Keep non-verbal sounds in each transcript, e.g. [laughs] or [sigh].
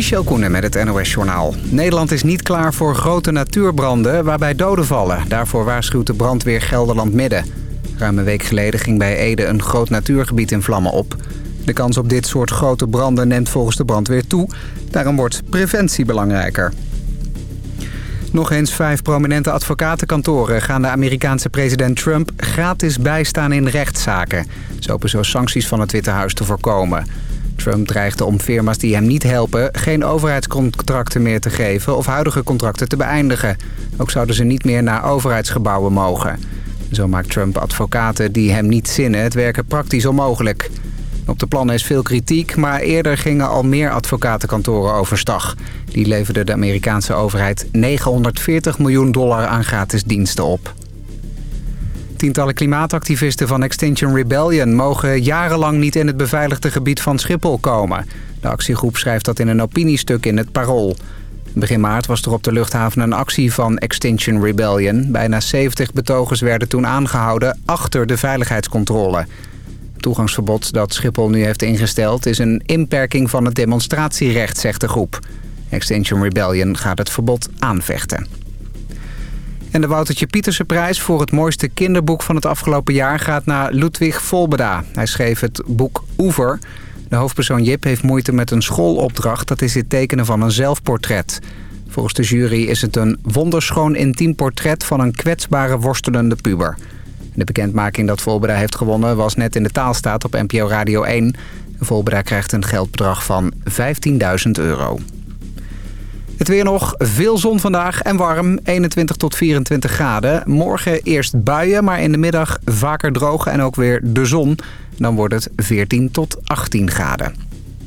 Michel Koenen met het NOS-journaal. Nederland is niet klaar voor grote natuurbranden waarbij doden vallen. Daarvoor waarschuwt de brandweer Gelderland-Midden. Ruim een week geleden ging bij Ede een groot natuurgebied in vlammen op. De kans op dit soort grote branden neemt volgens de brandweer toe. Daarom wordt preventie belangrijker. Nog eens vijf prominente advocatenkantoren gaan de Amerikaanse president Trump gratis bijstaan in rechtszaken. Ze hopen zo sancties van het Witte Huis te voorkomen. Trump dreigde om firma's die hem niet helpen geen overheidscontracten meer te geven of huidige contracten te beëindigen. Ook zouden ze niet meer naar overheidsgebouwen mogen. Zo maakt Trump advocaten die hem niet zinnen het werken praktisch onmogelijk. Op de plannen is veel kritiek, maar eerder gingen al meer advocatenkantoren overstag. Die leverden de Amerikaanse overheid 940 miljoen dollar aan gratis diensten op. Tientallen klimaatactivisten van Extinction Rebellion mogen jarenlang niet in het beveiligde gebied van Schiphol komen. De actiegroep schrijft dat in een opiniestuk in het Parool. Begin maart was er op de luchthaven een actie van Extinction Rebellion. Bijna 70 betogers werden toen aangehouden achter de veiligheidscontrole. Het toegangsverbod dat Schiphol nu heeft ingesteld... is een inperking van het demonstratierecht, zegt de groep. Extinction Rebellion gaat het verbod aanvechten. En de Woutertje Pieterse prijs voor het mooiste kinderboek van het afgelopen jaar gaat naar Ludwig Volbeda. Hij schreef het boek Oever. De hoofdpersoon Jip heeft moeite met een schoolopdracht. Dat is het tekenen van een zelfportret. Volgens de jury is het een wonderschoon intiem portret van een kwetsbare worstelende puber. De bekendmaking dat Volbeda heeft gewonnen was net in de taalstaat op NPO Radio 1. Volbeda krijgt een geldbedrag van 15.000 euro. Het weer nog, veel zon vandaag en warm, 21 tot 24 graden. Morgen eerst buien, maar in de middag vaker droog en ook weer de zon. Dan wordt het 14 tot 18 graden.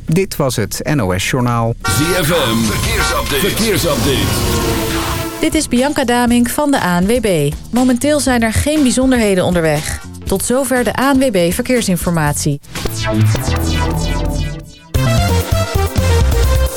Dit was het NOS Journaal. ZFM, verkeersupdate. verkeersupdate. Dit is Bianca Damink van de ANWB. Momenteel zijn er geen bijzonderheden onderweg. Tot zover de ANWB Verkeersinformatie.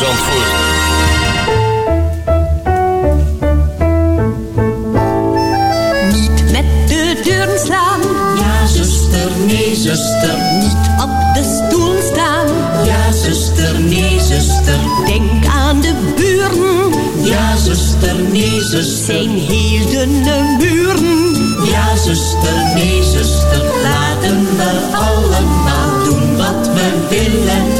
Zandvoort. Niet met de deuren slaan. Ja, zuster, nee, zuster. Niet op de stoel staan. Ja, zuster, nee, zuster. Denk aan de buren. Ja, zuster, nee, zuster. Zijn heel dunne muren. Ja, zuster, nee, zuster. Laten we allemaal doen wat we willen.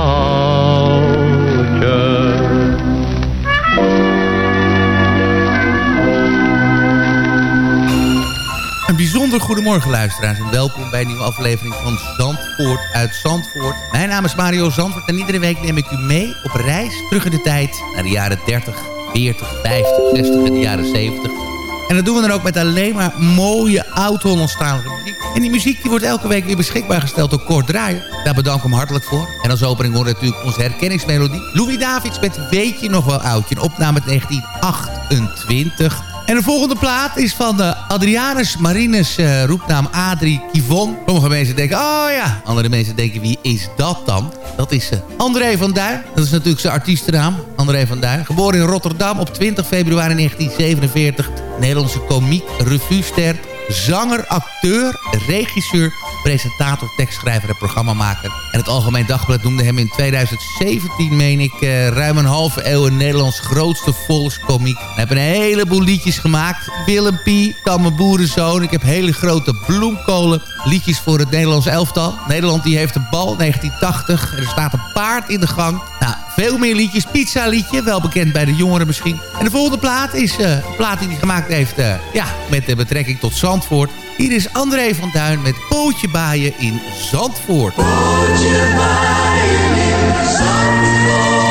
bijzonder goedemorgen luisteraars en welkom bij een nieuwe aflevering van Zandvoort uit Zandvoort. Mijn naam is Mario Zandvoort en iedere week neem ik u mee op reis terug in de tijd naar de jaren 30, 40, 50, 60 en de jaren 70. En dat doen we dan ook met alleen maar mooie oud-Hollandstalige muziek. En die muziek die wordt elke week weer beschikbaar gesteld door Kort Draaier. Daar bedank ik hem hartelijk voor. En als opening hoort natuurlijk onze herkenningsmelodie. Louis Davids met Weet je nog wel oudje? Een opname uit 1928. En de volgende plaat is van uh, Adrianus Marinus, uh, roepnaam Adrie Kivon. Sommige mensen denken, oh ja. Andere mensen denken, wie is dat dan? Dat is uh, André van Duin. Dat is natuurlijk zijn artiestennaam, André van Duin. Geboren in Rotterdam op 20 februari 1947. Nederlandse komiek, revuester, zanger, acteur, regisseur, presentator, tekstschrijver en programmamaker. En het Algemeen Dagblad noemde hem in 2017, meen ik, uh, ruim een halve eeuw een Nederlands grootste volkskomiek. Hij heeft een heleboel liedjes gemaakt. Willem P, Tamme Boerenzoon. Ik heb hele grote bloemkolen. Liedjes voor het Nederlands elftal. Nederland die heeft de bal, 1980. Er staat een paard in de gang. Nou, veel meer liedjes. Pizza liedje, wel bekend bij de jongeren misschien. En de volgende plaat is uh, een plaat die hij gemaakt heeft uh, ja, met de betrekking tot Zandvoort. Hier is André van Duin met Pootje Baaien in Zandvoort. Pootje Baaien in Zandvoort.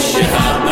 should have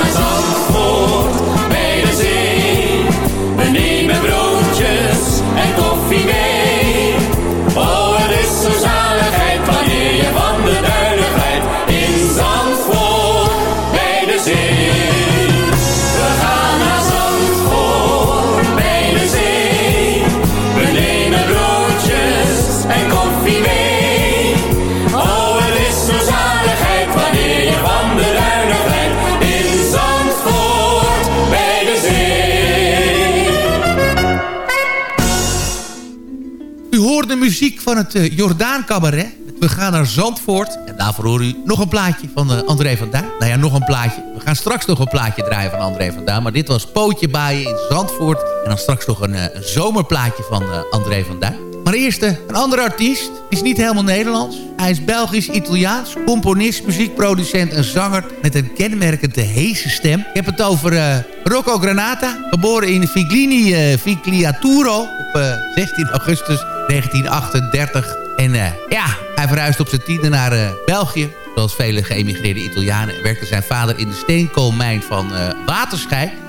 van het uh, Jordaan Cabaret. We gaan naar Zandvoort. En daarvoor hoor u nog een plaatje van uh, André van Duin. Nou ja, nog een plaatje. We gaan straks nog een plaatje draaien van André van. Maar dit was Pootje Baaien in Zandvoort. En dan straks nog een, een zomerplaatje van André van. Maar eerst een andere artiest. Is niet helemaal Nederlands. Hij is Belgisch-Italiaans. Componist, muziekproducent en zanger. Met een kenmerkende heese stem. Ik heb het over Rocco Granata. Geboren in Figlini uh, Figliaturo. Op uh, 16 augustus 1938. En ja, hij verhuisde op zijn tiende naar België. Zoals vele geëmigreerde Italianen werkte zijn vader in de steenkoolmijn van uh.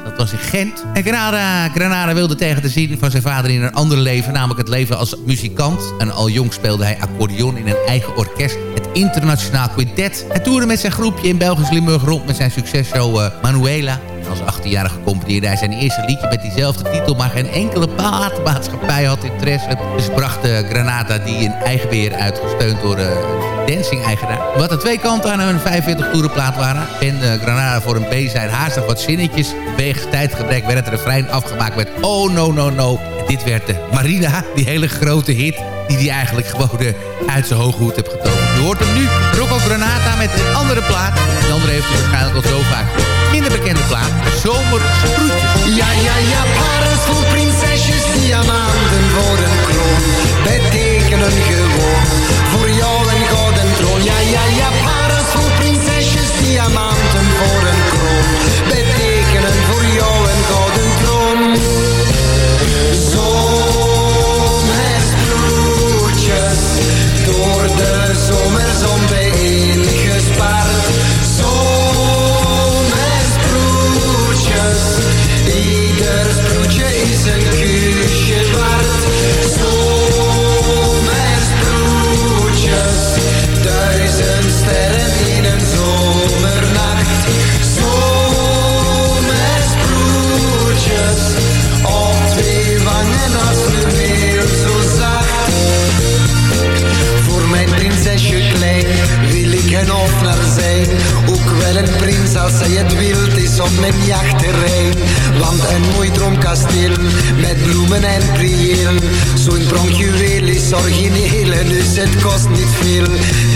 Dat was in Gent. En Granada, Granada wilde tegen de zin van zijn vader in een ander leven, namelijk het leven als muzikant. En al jong speelde hij accordeon in een eigen orkest, het Internationaal Quintet. Hij toerde met zijn groepje in Belgisch Limburg rond met zijn successhow Manuela. Als 18-jarige componeerde hij zijn eerste liedje met diezelfde titel... maar geen enkele platenmaatschappij had interesse. Dus bracht uh, Granada die in eigen beheer uitgesteund door... Uh, dancing-eigenaar. Wat de twee kanten aan een 45 toerenplaat waren... en uh, Granada voor een B zijn haastig wat zinnetjes. Wegens tijdgebrek werd het refrein afgemaakt met Oh no no no. Dit werd de Marina, die hele grote hit... die hij eigenlijk gewoon uit zijn hoge hoed heeft getoond. Je hoort hem nu, Rocco Granata met een andere plaat. De andere heeft u waarschijnlijk al zo vaak minder bekende plaat. Zomersproetjes. Een prins als hij het wilt is op mijn jachtterrein. Want een mooi droomkasteel met bloemen en prieel. Zo'n pronkjuweel is origineel en dus het kost niet veel.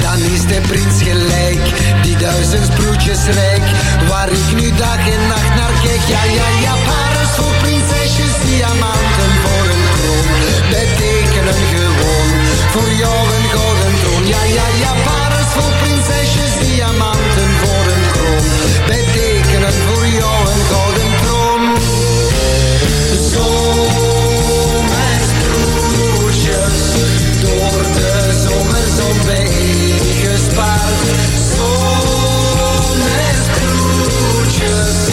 Dan is de prins gelijk, die duizend sproetjes rijk. Waar ik nu dag en nacht naar kijk. Ja, ja, ja, parels voor prinsesjes, diamanten voor een kroon. Betekenen gewoon voor jou een gouden troon. Ja, ja, ja, parels voor prinsesjes, diamanten voor een kroon. Betekenen voor jou een gouden troon. Zomersproetjes, door de zomerzon bijeengespaard. Zomersproetjes, ieder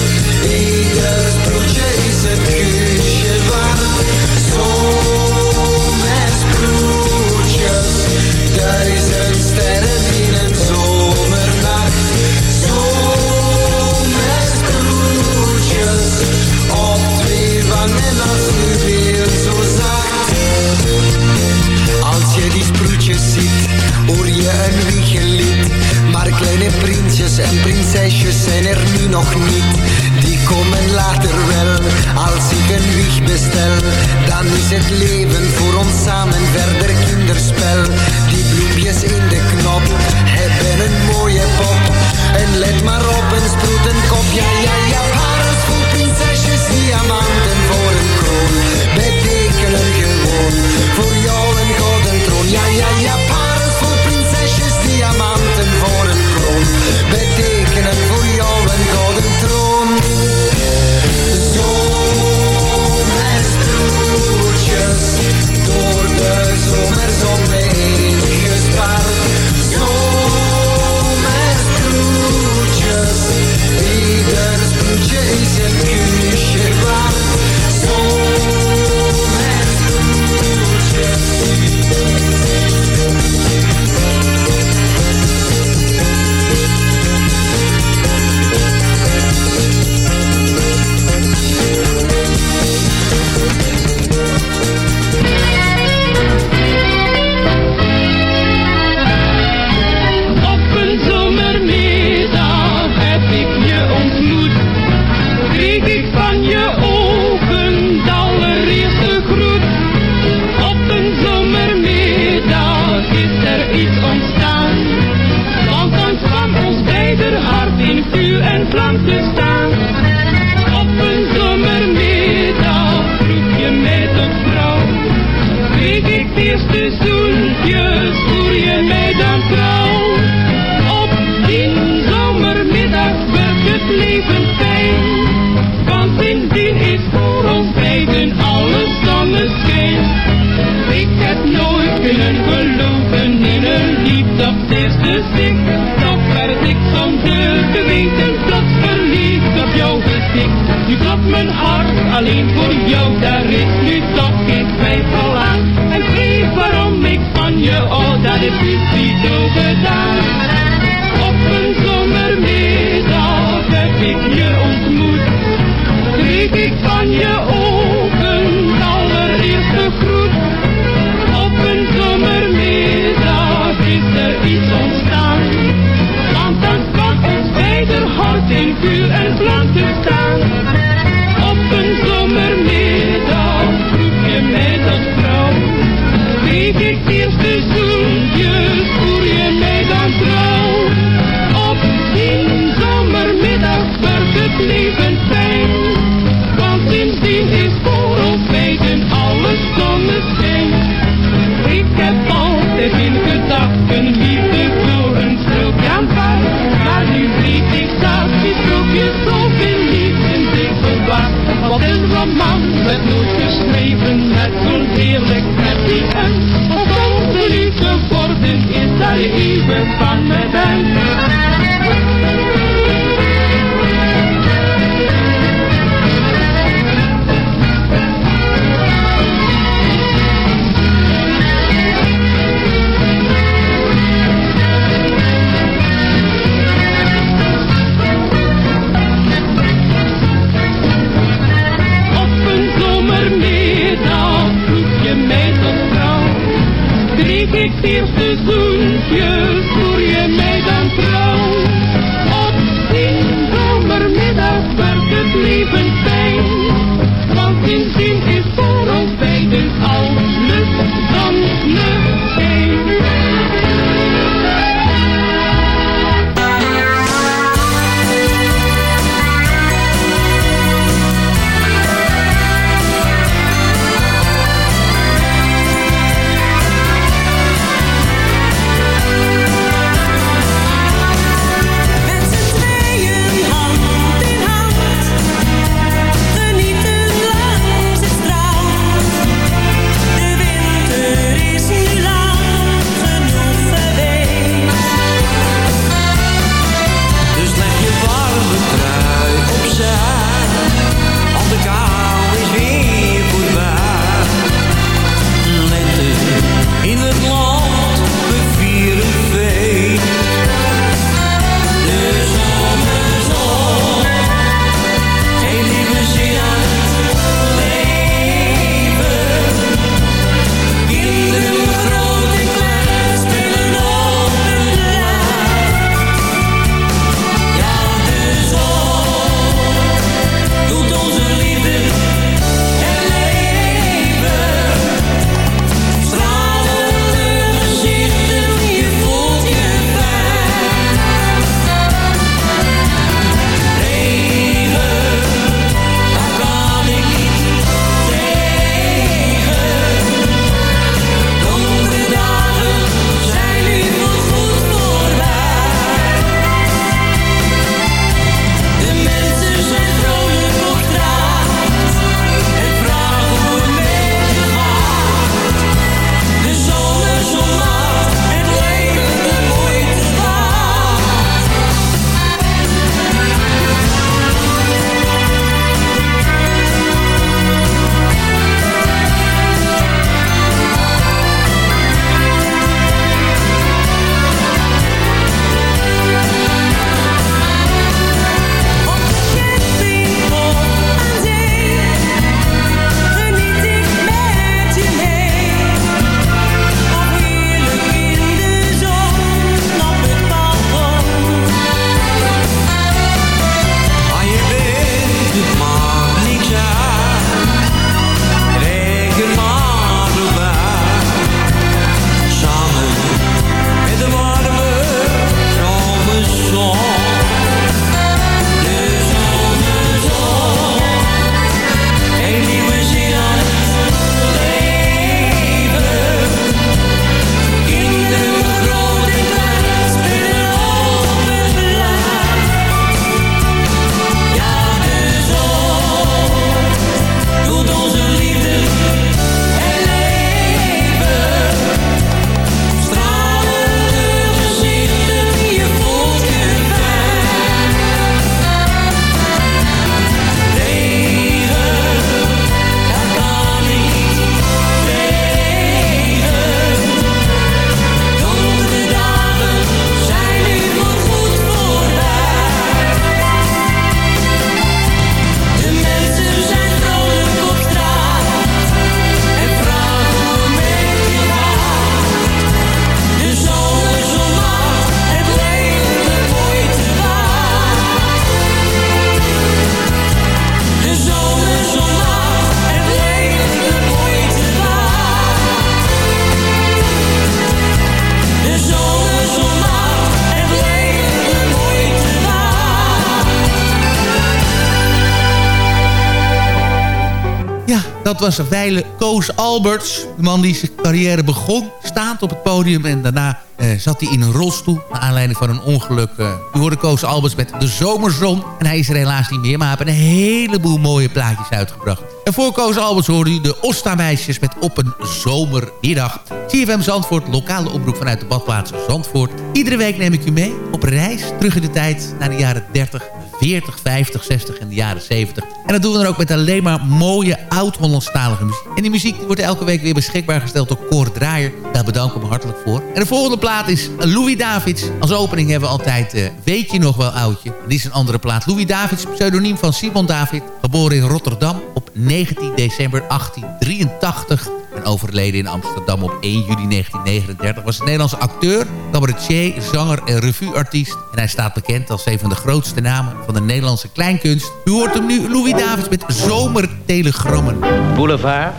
Dat was wijle Koos Alberts. De man die zijn carrière begon, staand op het podium... en daarna eh, zat hij in een rolstoel... naar aanleiding van een ongeluk. Uh, u hoorde Koos Alberts met De Zomerzon. En hij is er helaas niet meer, maar hij heeft een heleboel mooie plaatjes uitgebracht. En voor Koos Alberts hoorde u de Osta-meisjes... met Op een Zomermiddag. CFM Zandvoort, lokale oproep vanuit de badplaats Zandvoort. Iedere week neem ik u mee op reis terug in de tijd... naar de jaren 30, 40, 50, 60 en de jaren 70. En dat doen we dan ook met alleen maar mooie oud-Hollandstalige muziek. En die muziek wordt elke week weer beschikbaar gesteld door Cor Draaier. Daar bedank ik hem hartelijk voor. En de volgende plaat is Louis Davids. Als opening hebben we altijd uh, Weet je nog wel oudje. Dit is een andere plaat. Louis Davids, pseudoniem van Simon David. Geboren in Rotterdam 19 december 1883 en overleden in Amsterdam op 1 juli 1939... was een Nederlandse acteur, cabaretier, zanger en revueartiest. En hij staat bekend als een van de grootste namen van de Nederlandse kleinkunst. U hoort hem nu, Louis Davids, met Zomertelegrammen. Boulevard,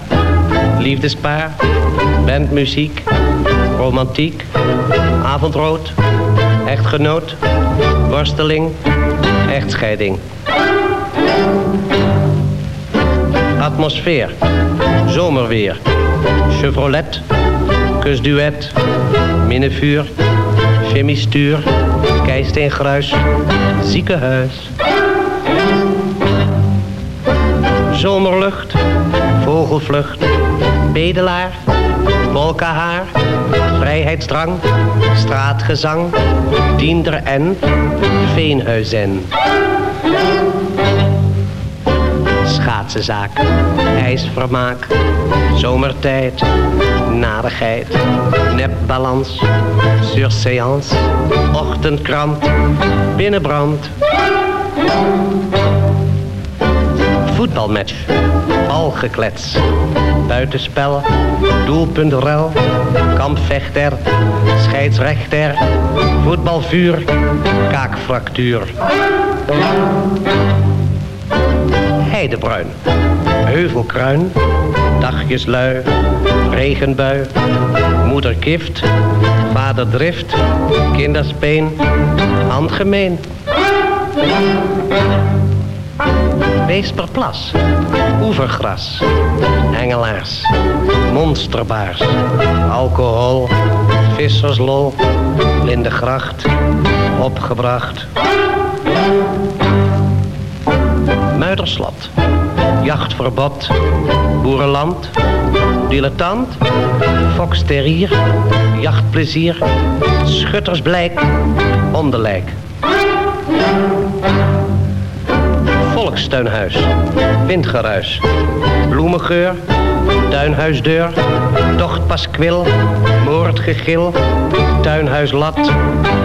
liefdespaar, bandmuziek, romantiek, avondrood, echtgenoot, worsteling, echtscheiding. Atmosfeer, zomerweer. Chevrolet, kusduet, minnevuur, chemistuur, keisteengruis, ziekenhuis. Zomerlucht, vogelvlucht, bedelaar, wolkenhaar, vrijheidsdrang, straatgezang, diender en veenhuizen ijsvermaak, zomertijd, narigheid, nepbalans, surseance, ochtendkrant, binnenbrand. Voetbalmatch, balgeklets, buitenspel, doelpuntrel, kampvechter, scheidsrechter, voetbalvuur, kaakfractuur. Heidebruin, heuvelkruin, dagjeslui, regenbui, moederkift, vaderdrift, kinderspeen, handgemeen. Weesperplas, oevergras, hengelaars, monsterbaars, alcohol, visserslol, lindegracht, opgebracht. Muiderslot, jachtverbod, boerenland, dilettant, foxterrier, jachtplezier, schuttersblijk, onderlijk. Volkstuinhuis, windgeruis, bloemengeur, tuinhuisdeur, tochtpaskwil, moordgegil, tuinhuislat,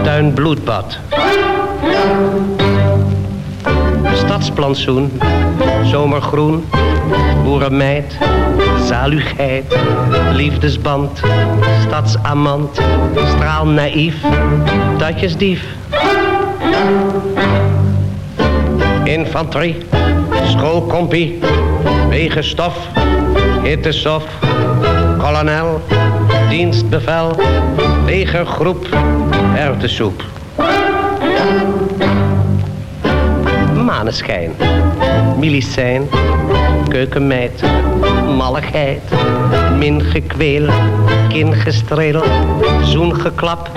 tuinbloedbad stadsplantsoen, zomergroen, boerenmeid, zaligheid, liefdesband, stadsamant, straalnaïef, datjesdief. Infanterie, schoolkompie, wegenstof, hittesof, kolonel, dienstbevel, legergroep, erwtensoep. Maneschijn. Milicijn. Keukenmeid. Malligheid. Min gekweel. Kin gestreel. Zoen geklap.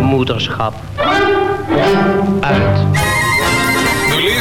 Moederschap. Uit.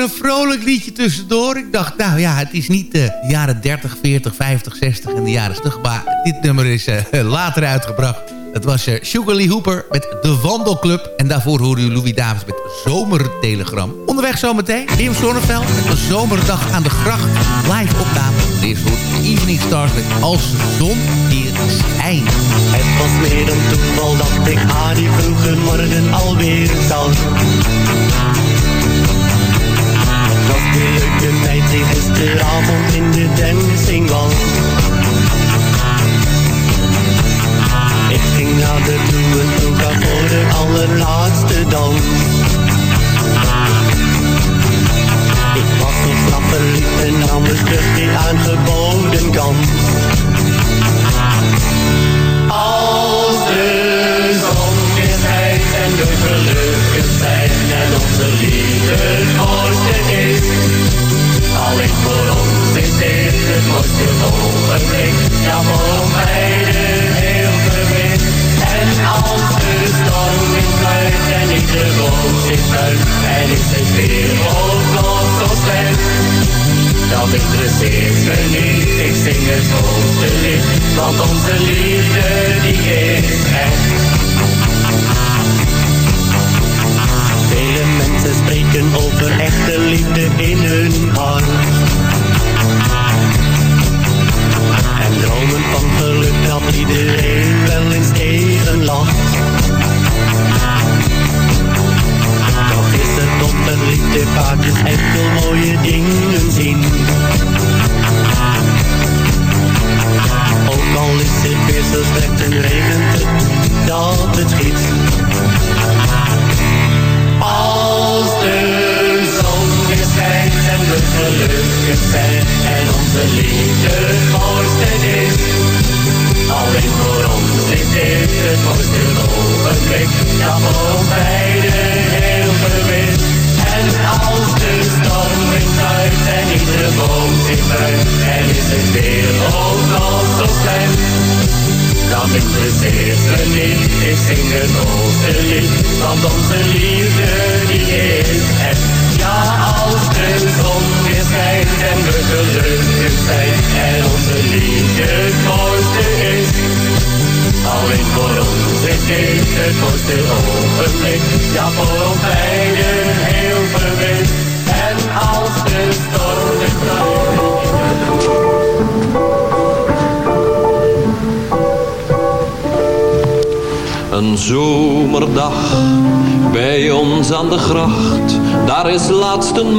Een vrolijk liedje tussendoor. Ik dacht, nou ja, het is niet de jaren 30, 40, 50, 60 en de jaren stug. Maar dit nummer is uh, [laughs] later uitgebracht. Het was uh, Sugar Lee Hooper met De Wandelclub. En daarvoor hoorde u Louis Davis met Zomertelegram. Onderweg zometeen, Wim Zonneveld met een zomerdag aan de gracht. Live opname. Eerst hoort Evening Stars met Als de zon weer schijnt. Het was meer dan toeval dat ik haar die vroege morgen alweer zag. Was de leuke tijd die gisteravond in de dancing was. Ik ging naar de toe en vroeg haar voor de allerlaatste dans. Ik was zo snap verliefd en nam de terug die aangeboden kans. Als de zon schijnt en we gelukkig zijn en onze liefde het dit het mooiste ogenblik, ja voor beide heel verwit. En als de storm weer fluit en ieder boom zich buigt en is het weer ook nog zo slecht. Dat interesseert me niet, ik zing het mooiste lied, want onze liefde die is echt. Vele mensen spreken over echte liefde in hun hart. En dromen van geluk dat iedereen wel eens even lacht. Toch is het op een liefde vaak echt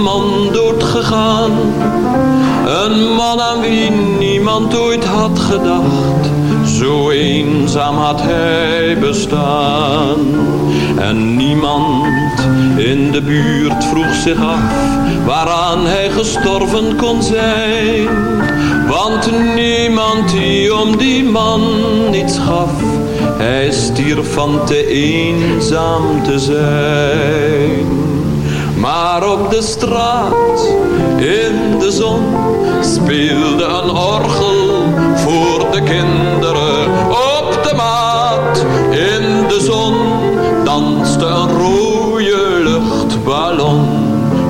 man doodgegaan. Een man aan wie niemand ooit had gedacht, zo eenzaam had hij bestaan. En niemand in de buurt vroeg zich af, waaraan hij gestorven kon zijn. Want niemand die om die man iets gaf, hij stierf van te eenzaam te zijn. Op de straat, in de zon, speelde een orgel voor de kinderen. Op de maat, in de zon, danste een rode luchtballon.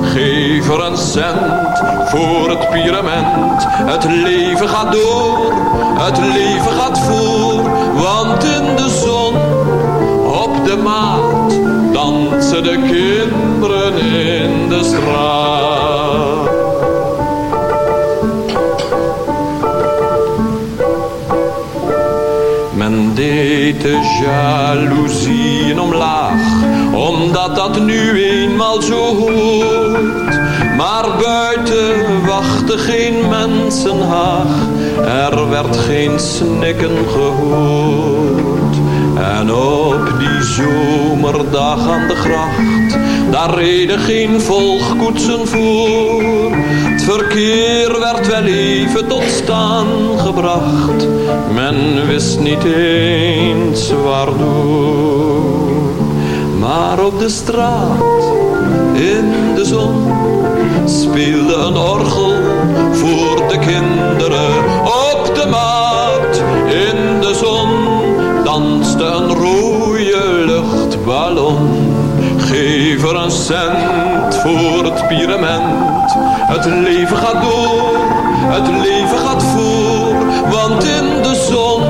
Geef er een cent voor het pyramid. Het leven gaat door, het leven gaat voor. Want in de zon, op de maat, dansen de kinderen in de straat. Men deed de jaloezieën omlaag, omdat dat nu eenmaal zo hoort. Maar buiten wachtte geen mensenhaag, er werd geen snikken gehoord. En op die zomerdag aan de gracht, daar reden geen volgkoetsen voor. Het verkeer werd wel even tot staan gebracht, men wist niet eens waardoor. Maar op de straat, in de zon, speelde een orgel voor de kinderen. Op de maat, in de zon, danste een rode luchtballon. Geef er een cent voor het pyramid. Het leven gaat door, het leven gaat voor. Want in de zon,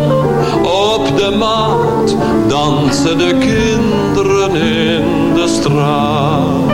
op de maat, dansen de kinderen in de straat.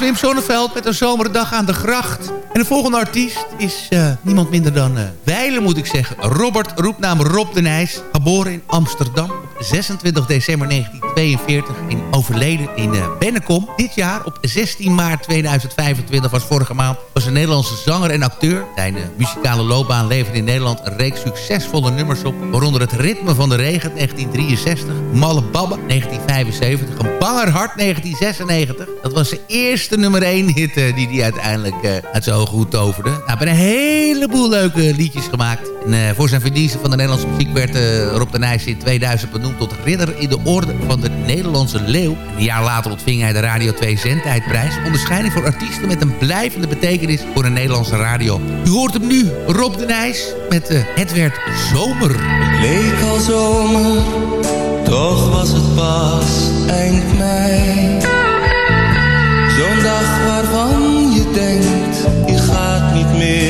Wim Sonneveld met een zomerdag aan de gracht. En de volgende artiest is uh, niemand minder dan uh, moet ik zeggen. Robert, roepnaam Rob de Nijs. Geboren in Amsterdam op 26 december 1942 en overleden in uh, Bennekom. Dit jaar op 16 maart 2025 was vorige maand... was een Nederlandse zanger en acteur. Zijn muzikale loopbaan leverde in Nederland een reeks succesvolle nummers op. Waaronder het Ritme van de Regen 1963. Malle Babbe 1975. Een Banger Hart 1996. Dat was de eerste nummer 1 hit die hij uiteindelijk uit zijn ogen goed toverde. Hij heeft een heleboel leuke liedjes gemaakt. En, uh, voor zijn verdiensten van de Nederlandse muziek werd Rob de Nijs in 2000 benoemd tot ridder in de orde van de Nederlandse Leeuw. een jaar later ontving hij de Radio 2 Zendtijdprijs. Onderscheiding voor artiesten met een blijvende betekenis voor de Nederlandse radio. U hoort hem nu, Rob de Nijs, met uh, Het werd zomer. Het leek al zomer, toch was het pas eind mei. Zo'n dag waarvan je denkt, die gaat niet meer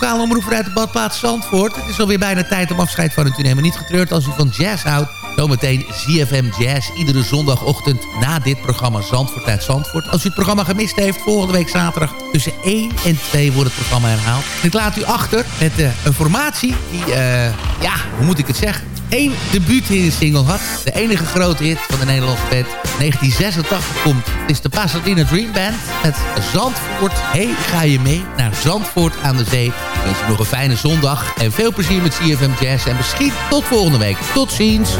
lokale omroeper uit de badplaats Zandvoort. Het is alweer bijna tijd om afscheid van u te nemen. Niet getreurd als u van jazz houdt. Zometeen ZFM Jazz. Iedere zondagochtend na dit programma Zandvoort uit Zandvoort. Als u het programma gemist heeft, volgende week zaterdag tussen 1 en 2 wordt het programma herhaald. Dit ik laat u achter met eh, een formatie die, eh, ja, hoe moet ik het zeggen? Eén debuutsingle had. De enige grote hit van de Nederlandse band. 1986 komt. Het is de Pasadena Dream Band met Zandvoort. Hey, ga je mee naar Zandvoort aan de Zee wens je nog een fijne zondag. En veel plezier met CFM Jazz. En misschien tot volgende week. Tot ziens.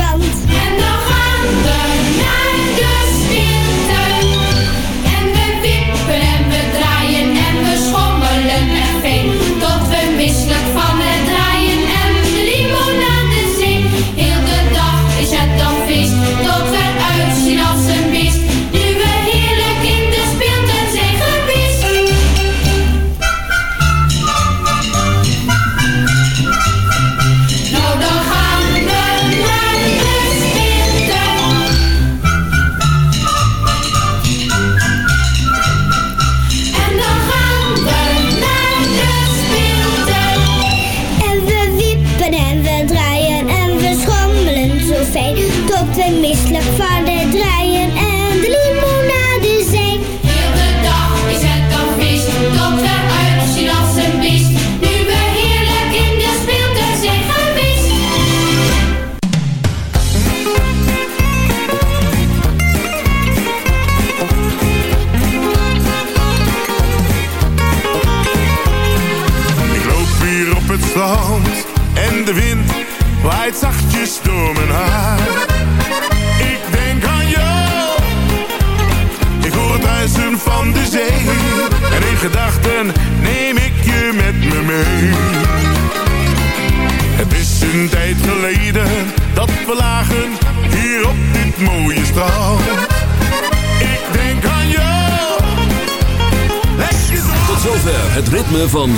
band.